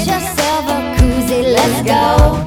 Get yourself a koozie, let's go.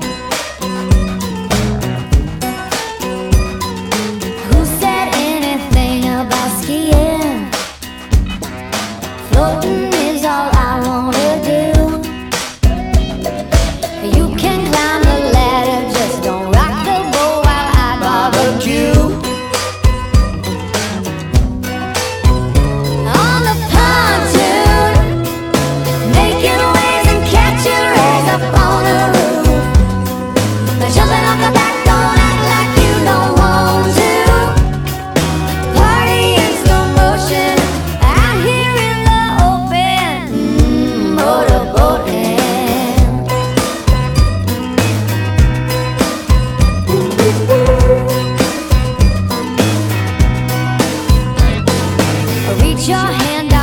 reach your hand out.